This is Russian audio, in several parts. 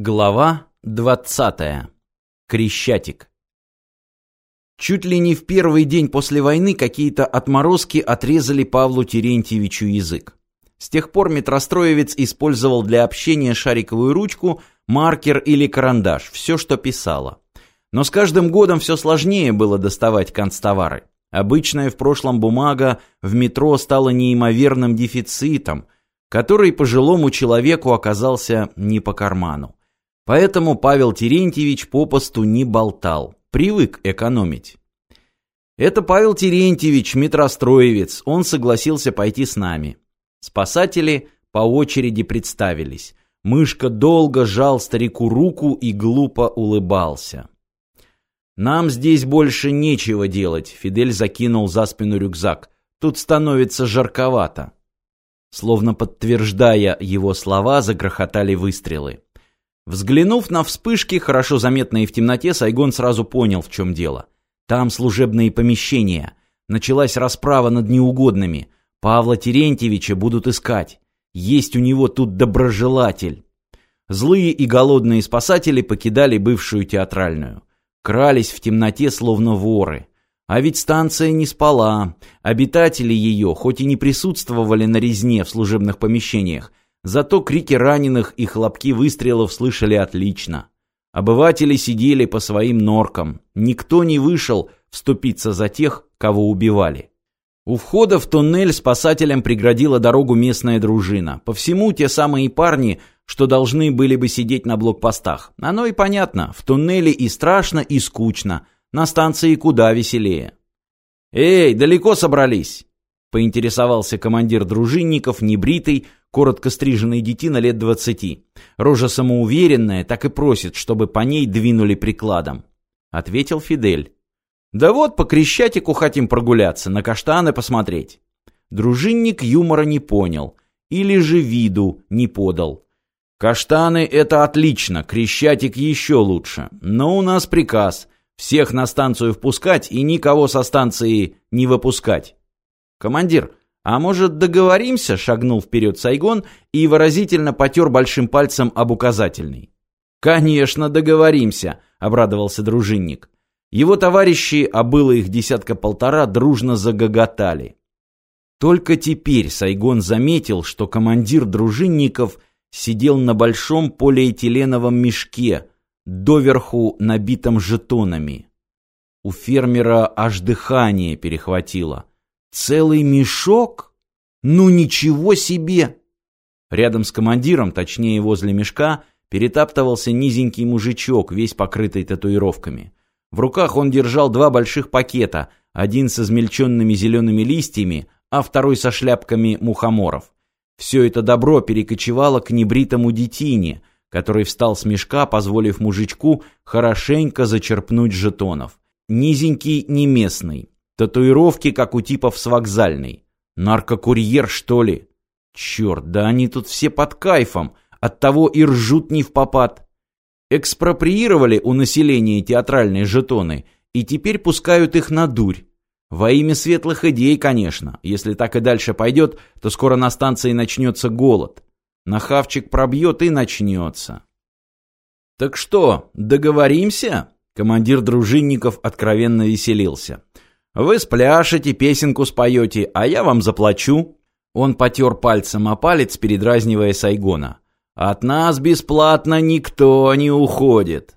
Глава 20. Крещатик. Чуть ли не в первый день после войны какие-то отморозки отрезали Павлу Терентьевичу язык. С тех пор метростроевец использовал для общения шариковую ручку, маркер или карандаш, все, что писало. Но с каждым годом все сложнее было доставать канцтовары. Обычная в прошлом бумага в метро стала неимоверным дефицитом, который пожилому человеку оказался не по карману. Поэтому Павел Терентьевич попосту не болтал, привык экономить. Это Павел Терентьевич, метростроевец, он согласился пойти с нами. Спасатели по очереди представились. Мышка долго жал старику руку и глупо улыбался. «Нам здесь больше нечего делать», — Фидель закинул за спину рюкзак. «Тут становится жарковато». Словно подтверждая его слова, загрохотали выстрелы. Взглянув на вспышки, хорошо заметные в темноте, Сайгон сразу понял, в чем дело. Там служебные помещения. Началась расправа над неугодными. Павла Терентьевича будут искать. Есть у него тут доброжелатель. Злые и голодные спасатели покидали бывшую театральную. Крались в темноте, словно воры. А ведь станция не спала. Обитатели ее, хоть и не присутствовали на резне в служебных помещениях, Зато крики раненых и хлопки выстрелов слышали отлично. Обыватели сидели по своим норкам. Никто не вышел вступиться за тех, кого убивали. У входа в туннель спасателям преградила дорогу местная дружина. По всему те самые парни, что должны были бы сидеть на блокпостах. Оно и понятно, в туннеле и страшно, и скучно. На станции куда веселее. «Эй, далеко собрались?» Поинтересовался командир дружинников, небритый, коротко стриженный детина лет двадцати. Рожа самоуверенная, так и просит, чтобы по ней двинули прикладом. Ответил Фидель. Да вот, по Крещатику хотим прогуляться, на каштаны посмотреть. Дружинник юмора не понял. Или же виду не подал. Каштаны — это отлично, Крещатик еще лучше. Но у нас приказ — всех на станцию впускать и никого со станции не выпускать. Командир, «А может, договоримся?» — шагнул вперед Сайгон и выразительно потер большим пальцем об указательный. «Конечно, договоримся», — обрадовался дружинник. Его товарищи, а было их десятка-полтора, дружно загоготали. Только теперь Сайгон заметил, что командир дружинников сидел на большом полиэтиленовом мешке, доверху набитом жетонами. У фермера аж дыхание перехватило. Целый мешок? Ну ничего себе! Рядом с командиром, точнее возле мешка, перетаптывался низенький мужичок, весь покрытый татуировками. В руках он держал два больших пакета, один с измельченными зелеными листьями, а второй со шляпками мухоморов. Все это добро перекочевало к небритому детине, который встал с мешка, позволив мужичку хорошенько зачерпнуть жетонов. Низенький, не местный. Татуировки, как у типов с вокзальной. Наркокурьер, что ли? Черт, да они тут все под кайфом, оттого и ржут не в попад. Экспроприировали у населения театральные жетоны и теперь пускают их на дурь. Во имя светлых идей, конечно. Если так и дальше пойдет, то скоро на станции начнется голод. Нахавчик пробьет и начнется. «Так что, договоримся?» Командир дружинников откровенно веселился. Вы спляшете, песенку споете, а я вам заплачу». Он потер пальцем о палец, передразнивая Сайгона. «От нас бесплатно никто не уходит».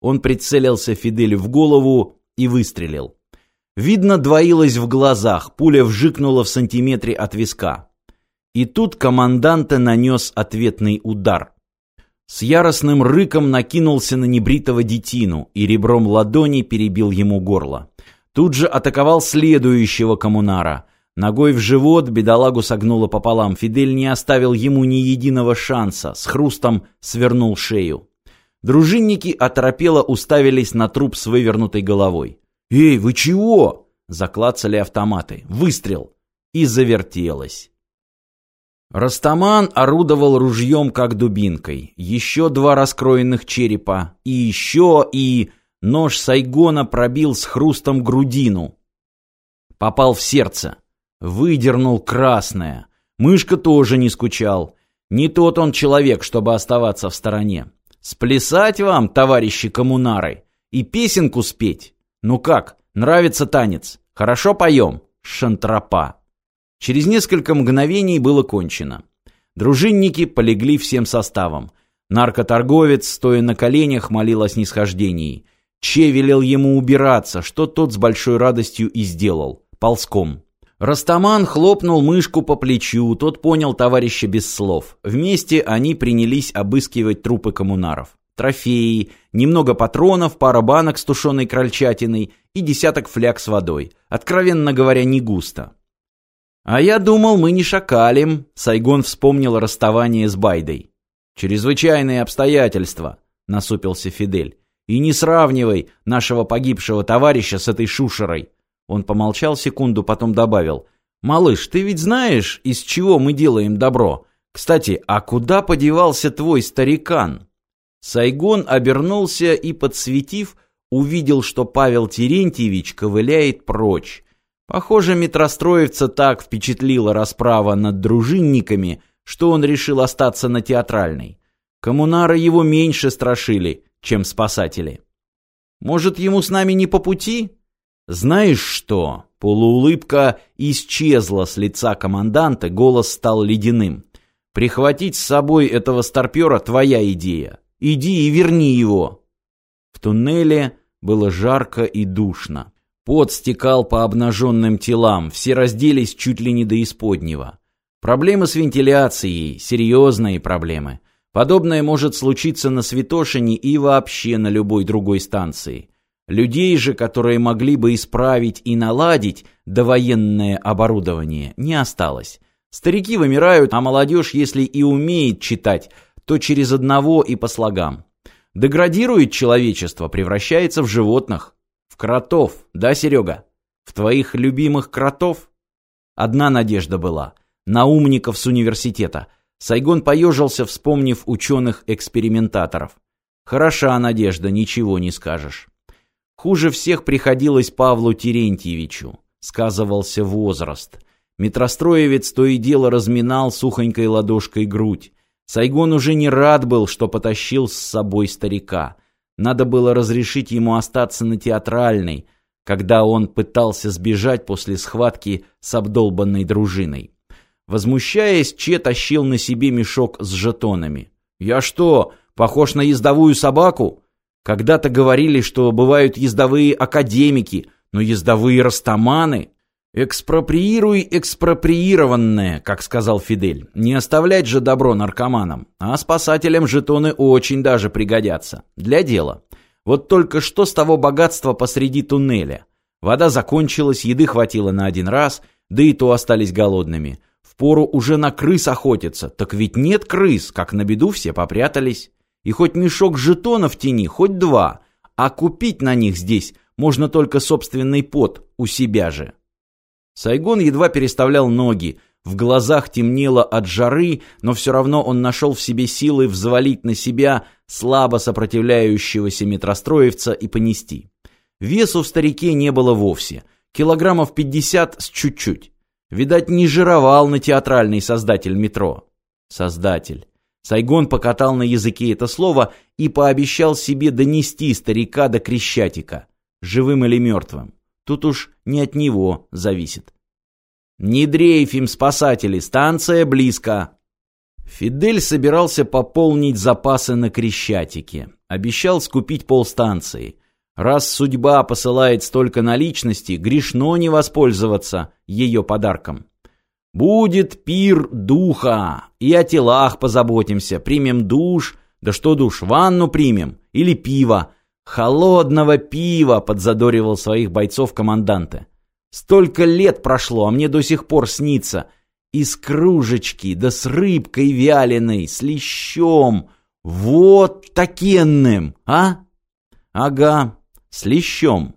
Он прицелился Фиделю в голову и выстрелил. Видно, двоилось в глазах, пуля вжикнула в сантиметре от виска. И тут команданта нанес ответный удар. С яростным рыком накинулся на небритого детину и ребром ладони перебил ему горло. Тут же атаковал следующего коммунара. Ногой в живот бедолагу согнуло пополам. Фидель не оставил ему ни единого шанса. С хрустом свернул шею. Дружинники оторопело уставились на труп с вывернутой головой. «Эй, вы чего?» Заклацали автоматы. Выстрел. И завертелось. Растаман орудовал ружьем, как дубинкой. Еще два раскроенных черепа. И еще, и... Нож Сайгона пробил с хрустом грудину. Попал в сердце. Выдернул красное. Мышка тоже не скучал. Не тот он человек, чтобы оставаться в стороне. Сплясать вам, товарищи коммунары, и песенку спеть. Ну как, нравится танец? Хорошо поем? Шантропа. Через несколько мгновений было кончено. Дружинники полегли всем составом. Наркоторговец, стоя на коленях, молил о снисхождении. Че велел ему убираться, что тот с большой радостью и сделал. Ползком. Растаман хлопнул мышку по плечу, тот понял товарища без слов. Вместе они принялись обыскивать трупы коммунаров. Трофеи, немного патронов, пара банок с тушеной крольчатиной и десяток фляг с водой. Откровенно говоря, не густо. «А я думал, мы не шакалим», — Сайгон вспомнил расставание с Байдой. «Чрезвычайные обстоятельства», — насупился Фидель. «И не сравнивай нашего погибшего товарища с этой шушерой». Он помолчал секунду, потом добавил. «Малыш, ты ведь знаешь, из чего мы делаем добро? Кстати, а куда подевался твой старикан?» Сайгон обернулся и, подсветив, увидел, что Павел Терентьевич ковыляет прочь. Похоже, метростроевца так впечатлила расправа над дружинниками, что он решил остаться на театральной. Коммунары его меньше страшили, чем спасатели. Может, ему с нами не по пути? Знаешь что? Полуулыбка исчезла с лица команданта, голос стал ледяным. Прихватить с собой этого старпера твоя идея. Иди и верни его. В туннеле было жарко и душно. Пот стекал по обнаженным телам, все разделись чуть ли не до исподнего. Проблемы с вентиляцией, серьезные проблемы. Подобное может случиться на Святошине и вообще на любой другой станции. Людей же, которые могли бы исправить и наладить довоенное оборудование, не осталось. Старики вымирают, а молодежь, если и умеет читать, то через одного и по слогам. Деградирует человечество, превращается в животных. В кротов, да, Серега? В твоих любимых кротов? Одна надежда была. На умников с университета. Сайгон поежился, вспомнив ученых-экспериментаторов. Хороша надежда, ничего не скажешь. Хуже всех приходилось Павлу Терентьевичу. Сказывался возраст. Метростроевец то и дело разминал сухонькой ладошкой грудь. Сайгон уже не рад был, что потащил с собой старика. Надо было разрешить ему остаться на театральной, когда он пытался сбежать после схватки с обдолбанной дружиной. Возмущаясь, Че тащил на себе мешок с жетонами. «Я что, похож на ездовую собаку? Когда-то говорили, что бывают ездовые академики, но ездовые растаманы...» «Экспроприируй экспроприированное», как сказал Фидель. «Не оставлять же добро наркоманам, а спасателям жетоны очень даже пригодятся. Для дела. Вот только что с того богатства посреди туннеля? Вода закончилась, еды хватило на один раз, да и то остались голодными. Впору уже на крыс охотиться, так ведь нет крыс, как на беду все попрятались. И хоть мешок жетонов тяни, хоть два, а купить на них здесь можно только собственный пот у себя же». Сайгон едва переставлял ноги, в глазах темнело от жары, но все равно он нашел в себе силы взвалить на себя слабо сопротивляющегося метростроевца и понести. Весу в старике не было вовсе, килограммов пятьдесят с чуть-чуть. Видать, не жировал на театральный создатель метро. Создатель. Сайгон покатал на языке это слово и пообещал себе донести старика до Крещатика, живым или мертвым. Тут уж не от него зависит. «Не дрейфим, спасатели, станция близко!» Фидель собирался пополнить запасы на Крещатике. Обещал скупить полстанции. Раз судьба посылает столько наличности, грешно не воспользоваться ее подарком. Будет пир духа, и о телах позаботимся, примем душ, да что душ, ванну примем, или пиво, «Холодного пива!» — подзадоривал своих бойцов команданты. «Столько лет прошло, а мне до сих пор снится. Из кружечки, да с рыбкой вяленой, с лещом. Вот такенным, а?» «Ага, с лещом».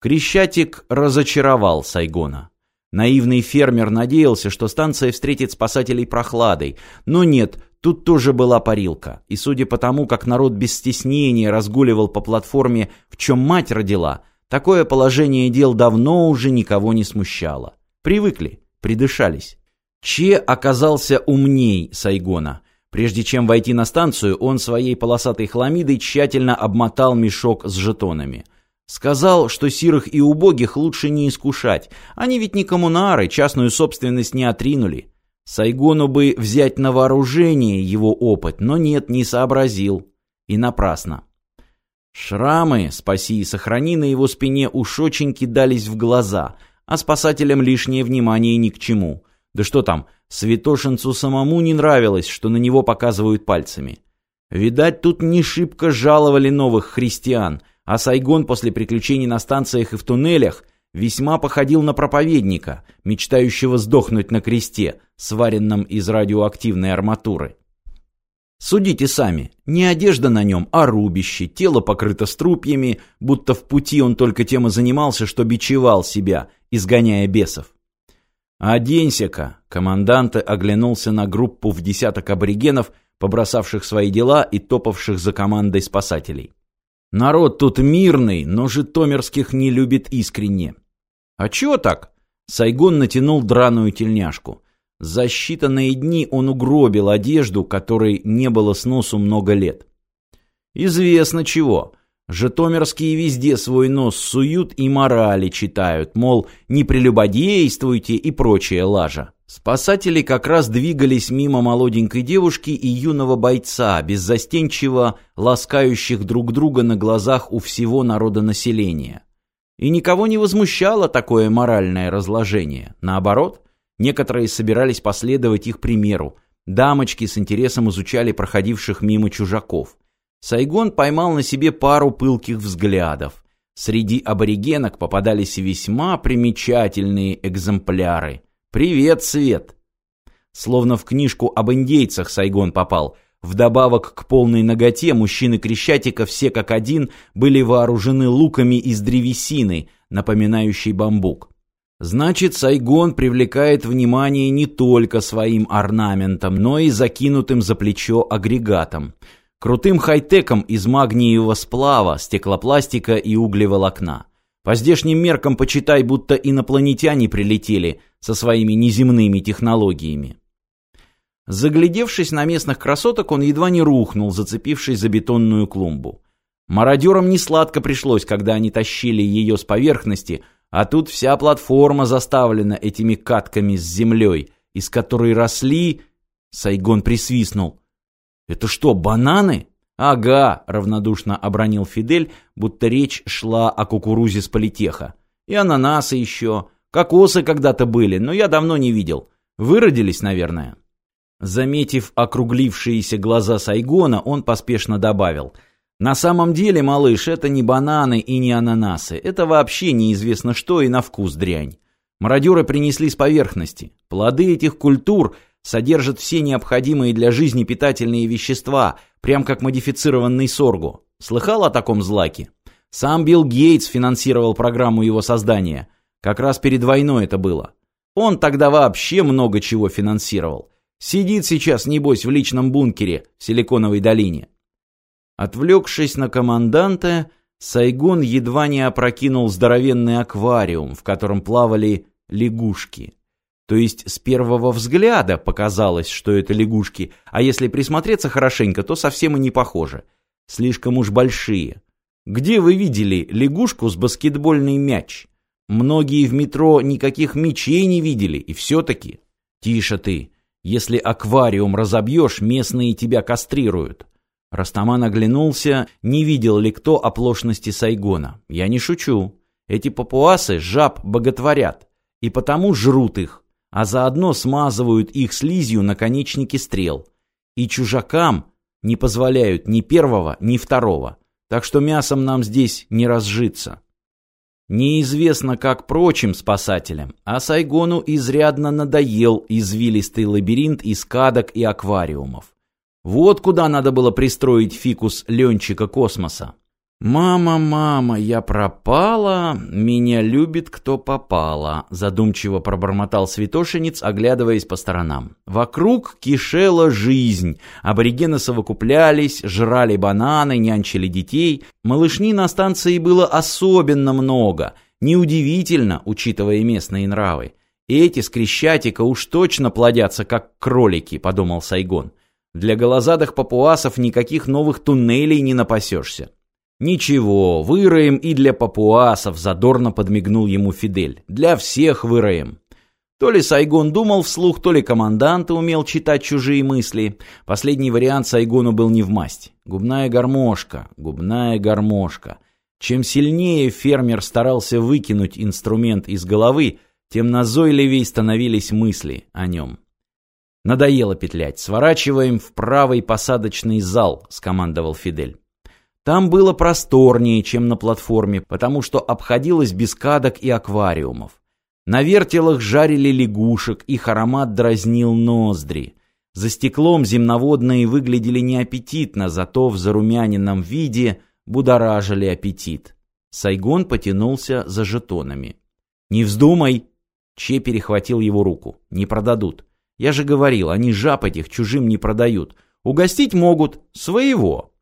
Крещатик разочаровал Сайгона. Наивный фермер надеялся, что станция встретит спасателей прохладой. Но нет, тут тоже была парилка. И судя по тому, как народ без стеснения разгуливал по платформе, в чем мать родила, такое положение дел давно уже никого не смущало. Привыкли, придышались. Че оказался умней Сайгона. Прежде чем войти на станцию, он своей полосатой хламидой тщательно обмотал мешок с жетонами. Сказал, что сирых и убогих лучше не искушать. Они ведь не коммунары, частную собственность не отринули. Сайгону бы взять на вооружение его опыт, но нет, не сообразил. И напрасно. Шрамы, спаси и сохрани, на его спине уж очень кидались в глаза, а спасателям лишнее внимание ни к чему. Да что там, Святошинцу самому не нравилось, что на него показывают пальцами. Видать, тут не шибко жаловали новых христиан, а Сайгон после приключений на станциях и в туннелях весьма походил на проповедника, мечтающего сдохнуть на кресте, сваренном из радиоактивной арматуры. Судите сами, не одежда на нем, а рубище, тело покрыто струпьями, будто в пути он только тем и занимался, что бичевал себя, изгоняя бесов. «Оденься-ка!» — командант оглянулся на группу в десяток аборигенов, побросавших свои дела и топавших за командой спасателей. «Народ тут мирный, но житомирских не любит искренне». «А чё так?» — Сайгон натянул драную тельняшку. За считанные дни он угробил одежду, которой не было сносу много лет. «Известно чего». Житомирские везде свой нос суют и морали читают, мол, не прелюбодействуйте и прочая лажа. Спасатели как раз двигались мимо молоденькой девушки и юного бойца, беззастенчиво ласкающих друг друга на глазах у всего народа населения. И никого не возмущало такое моральное разложение. Наоборот, некоторые собирались последовать их примеру. Дамочки с интересом изучали проходивших мимо чужаков. Сайгон поймал на себе пару пылких взглядов. Среди аборигенок попадались весьма примечательные экземпляры. «Привет, Свет!» Словно в книжку об индейцах Сайгон попал. Вдобавок к полной ноготе мужчины Крещатика все как один были вооружены луками из древесины, напоминающей бамбук. Значит, Сайгон привлекает внимание не только своим орнаментом, но и закинутым за плечо агрегатом – крутым хай-теком из магниевого сплава, стеклопластика и углеволокна. По здешним меркам почитай, будто инопланетяне прилетели со своими неземными технологиями. Заглядевшись на местных красоток, он едва не рухнул, зацепившись за бетонную клумбу. Мародерам не сладко пришлось, когда они тащили ее с поверхности, а тут вся платформа заставлена этими катками с землей, из которой росли... Сайгон присвистнул. «Это что, бананы?» «Ага», — равнодушно обронил Фидель, будто речь шла о кукурузе с политеха. «И ананасы еще. Кокосы когда-то были, но я давно не видел. Выродились, наверное». Заметив округлившиеся глаза Сайгона, он поспешно добавил. «На самом деле, малыш, это не бананы и не ананасы. Это вообще неизвестно что и на вкус дрянь. Мародеры принесли с поверхности. Плоды этих культур содержит все необходимые для жизни питательные вещества, прям как модифицированный соргу. Слыхал о таком злаке? Сам Билл Гейтс финансировал программу его создания. Как раз перед войной это было. Он тогда вообще много чего финансировал. Сидит сейчас, небось, в личном бункере в Силиконовой долине. Отвлекшись на команданта, Сайгон едва не опрокинул здоровенный аквариум, в котором плавали лягушки. То есть с первого взгляда показалось, что это лягушки, а если присмотреться хорошенько, то совсем и не похоже. Слишком уж большие. Где вы видели лягушку с баскетбольный мяч? Многие в метро никаких мячей не видели, и все-таки. Тише ты. Если аквариум разобьешь, местные тебя кастрируют. Растаман оглянулся, не видел ли кто оплошности Сайгона. Я не шучу. Эти папуасы жаб боготворят, и потому жрут их а заодно смазывают их слизью наконечники стрел. И чужакам не позволяют ни первого, ни второго. Так что мясом нам здесь не разжиться. Неизвестно, как прочим спасателям, а Сайгону изрядно надоел извилистый лабиринт из кадок и аквариумов. Вот куда надо было пристроить фикус Ленчика Космоса. «Мама, мама, я пропала, меня любит кто попала», задумчиво пробормотал святошенец, оглядываясь по сторонам. Вокруг кишела жизнь. Аборигены совокуплялись, жрали бананы, нянчили детей. Малышни на станции было особенно много. Неудивительно, учитывая местные нравы. Эти с Крещатика уж точно плодятся, как кролики, подумал Сайгон. Для голозадых папуасов никаких новых туннелей не напасешься. «Ничего, выроем и для папуасов», — задорно подмигнул ему Фидель. «Для всех выроем». То ли Сайгон думал вслух, то ли командант умел читать чужие мысли. Последний вариант Сайгону был не в масть. Губная гармошка, губная гармошка. Чем сильнее фермер старался выкинуть инструмент из головы, тем назойливее становились мысли о нем. «Надоело петлять. Сворачиваем в правый посадочный зал», — скомандовал Фидель. Там было просторнее, чем на платформе, потому что обходилось без кадок и аквариумов. На вертелах жарили лягушек, их аромат дразнил ноздри. За стеклом земноводные выглядели неаппетитно, зато в зарумяненном виде будоражили аппетит. Сайгон потянулся за жетонами. «Не вздумай!» Че перехватил его руку. «Не продадут. Я же говорил, они жаб этих чужим не продают. Угостить могут. Своего!»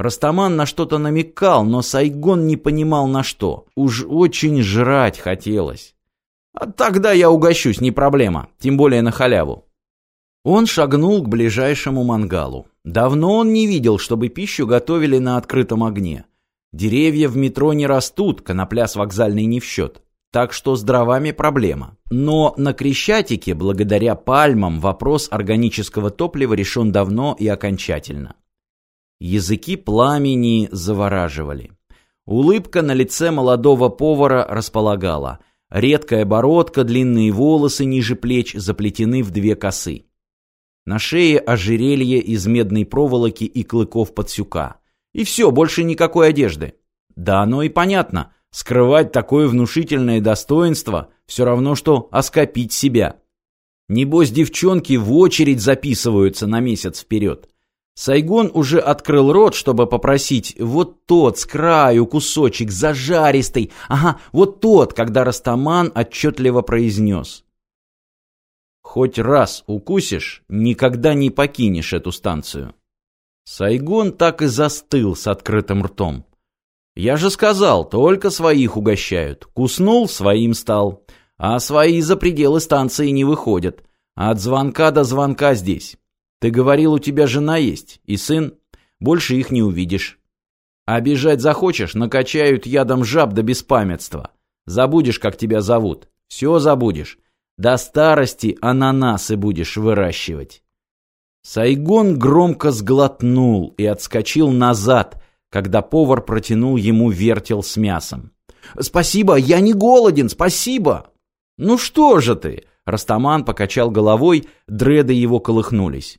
Растаман на что-то намекал, но Сайгон не понимал на что. Уж очень жрать хотелось. А тогда я угощусь, не проблема, тем более на халяву. Он шагнул к ближайшему мангалу. Давно он не видел, чтобы пищу готовили на открытом огне. Деревья в метро не растут, конопля с вокзальной не в счет. Так что с дровами проблема. Но на Крещатике, благодаря пальмам, вопрос органического топлива решен давно и окончательно. Языки пламени завораживали. Улыбка на лице молодого повара располагала – Редкая бородка, длинные волосы ниже плеч заплетены в две косы. На шее ожерелье из медной проволоки и клыков подсюка. И все, больше никакой одежды. Да оно и понятно. Скрывать такое внушительное достоинство все равно, что оскопить себя. Небось, девчонки в очередь записываются на месяц вперед. Сайгон уже открыл рот, чтобы попросить вот тот с краю кусочек зажаристый, ага, вот тот, когда Растаман отчетливо произнес. Хоть раз укусишь, никогда не покинешь эту станцию. Сайгон так и застыл с открытым ртом. Я же сказал, только своих угощают. Куснул, своим стал. А свои за пределы станции не выходят. От звонка до звонка здесь. Ты говорил, у тебя жена есть и сын. Больше их не увидишь. А бежать захочешь, накачают ядом жаб до беспамятства. Забудешь, как тебя зовут. Все забудешь. До старости ананасы будешь выращивать. Сайгон громко сглотнул и отскочил назад, когда повар протянул ему вертел с мясом. «Спасибо, я не голоден, спасибо!» «Ну что же ты?» Растаман покачал головой, дреды его колыхнулись.